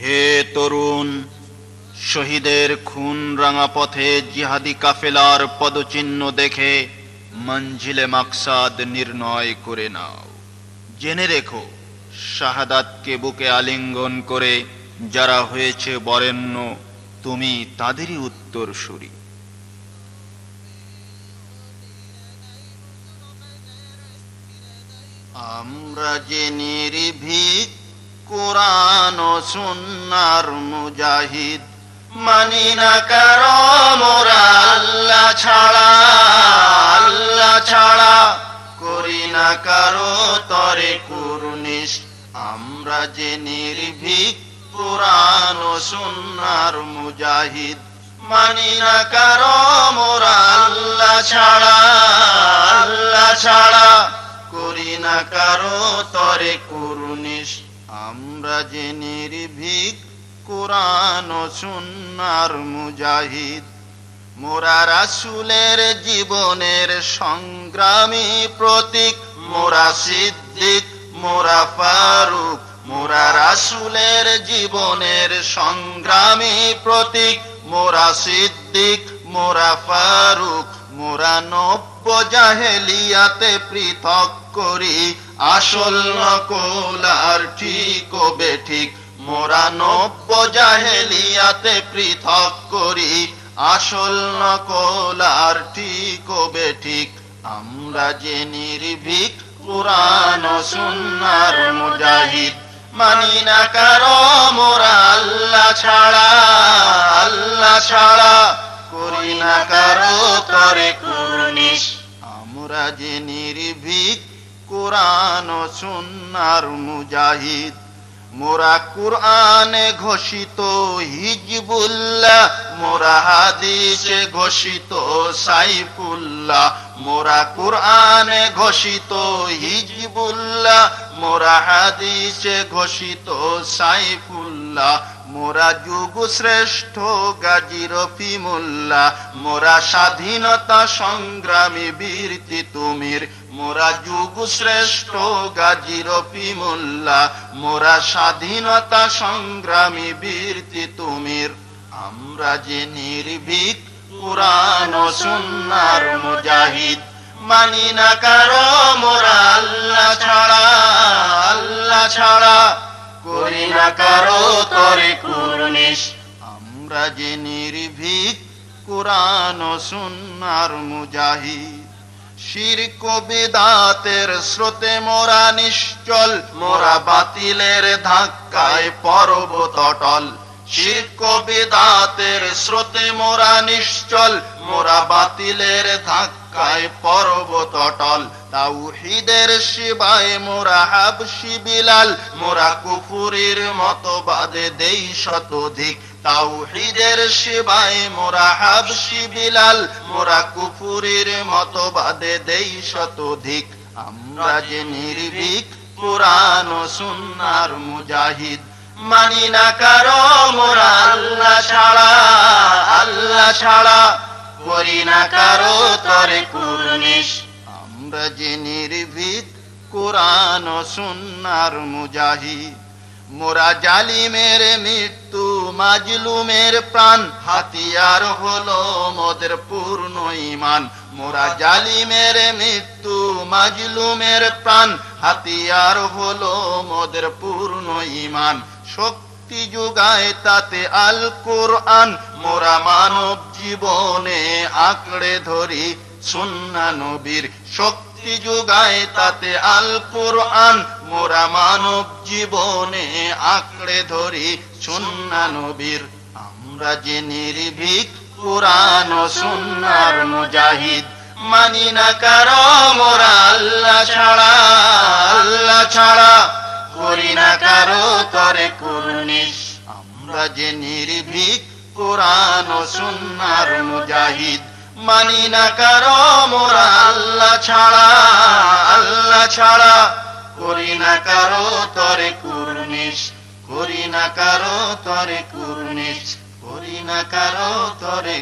হে তরুণ, শহীদের খুন রাঙা পথে জিহাদি কাফেলার পদচিহ্ন দেখে মঞ্জিলে মাকসাদ নির্ণয় করে নাও। জেনে রেখো, শাহাদাতকে বুকে আলিঙ্গন করে যারা হয়েছে বরেণ্য, তুমি তাদেরই উত্তরসূরি। আমরা যে নির্ভীক কোরআন ও সুন্নার মুজাহিদ মানি না কারও মোরা আল্লাহ ছাড়া আল্লাহ ছাড়া করি না কারও তরে কুরনিস আমরা যে নির্ভীক কোরআন সুন্নার মুজাহিদ মানি না কারও মোরা আল্লাহ ছাড়া আল্লাহ ছাড়া করি না কারও তরে করুনিস আমরা যে নির্ভীক কোরআন সুন্নার মুজাহিদ, মোরা রাসুলের জীবনের সংগ্রামী প্রতীক, মোরা সিদ্দিক, মোরা ফারুক, মোরা রাসুলের জীবনের সংগ্রামী প্রতীক, মোরা সিদ্দিক, মোরা ফারুক মোরা নব্য জাহেলিয়াতে পৃথক করি, আসল নকল আর ঠিক ও বেঠিক। মোরা নব্য জাহেলিয়াতে পৃথক করি, আসল নকল আর ঠিক ও বেঠিক। আমরা যে নির্ভীক কোরআন সুন্নার মুজাহিদ, মানি না কারও মোরা আল্লাহ ছাড়া আল্লাহ ছাড়া। করি না কারও তরে কুরনিস আমরা যে নির্ভীক, কোরআন সুন্নার মুজাহিদ। মোরা কুরআনে ঘোষিত হিজবুল্লাহ, মোরা হাদিসে ঘোষিত সাইফুল্লাহ। মোরা কুরআনে ঘোষিত হিজবুল্লাহ, মোরা হাদিসে ঘোষিত সাইফুল্লাহ। মোরা যুগ শ্রেষ্ঠ গাজী রফিমুল্লা মোরা স্বাধীনতা সংগ্রামী বীরতি তুমির, মোরা যুগ শ্রেষ্ঠ গাজী রফিমুল্লা মোরা স্বাধীনতা সংগ্রামী বীরতি তুমির। আমরা যে নির্ভীক ও সুন্নার মুজাহিদ, মানি না কারও করি না কারও তরে কুরনিস আমরা যে নির্ভীক, কোরআন সুন্নার মুজাহিদ। শিরক বেদাতের স্রোতে মোরা নিশ্চল, মোরা বাতিলের ধাক্কায় পর্বত অটল শিরক বেদাতের স্রোতে মোরা নিশ্চল, মোরা বাতিলের ধাক্কায় পর্বত অটল। তাওহিদের শিবায় মোরা হাবশি বিলাল মোরা দেই শতধিক। শিবায় মোরা মোরা দেই শতধিক। আমরা যে নির্ভীক মুজাহিদ, মানি না কারও মোরা আল্লাহ ছাড়া আল্লাহ ছাড়া। করি না কারও তরে কুরনিস আমরা যে নির্ভীক কোরআন মুজাহিদ, মোরা জালিমের মৃত্যু, মাজলুমের প্রাণ, হাতিয়ার হলো মোদের পূর্ণ ইমান মোরা জালিমের মৃত্যু, মাজলুমের প্রাণ, হাতিয়ার হলো মোদের পূর্ণ ইমান শক্তি যোগায় তাতে আল কোরআন মোরা মানব জীবনে আঁকড়ে ধরি সুন্না নবীর শক্তি যোগায় তাতে আল কোরআন। মোরা মানব জীবনে আঁকড়ে ধরি সুন্না নবীর। আমরা যে নির্ভীক কোরআন সুন্নার মুজাহিদ, মানি না কারও মোরা আল্লাহ ছাড়া আল্লাহ ছাড়া। করি না কারও তরে কুরনিস আমরা যে নির্ভীক কোরআন ও সুন্নার মুজাহিদ। মানি না কারও মোরা আল্লাহ ছাড়া আল্লাহ ছাড়া। করি না কারও তরে কুর্নিশ, করি না কারও তরে কুর্নিশ, করি না কারও তরে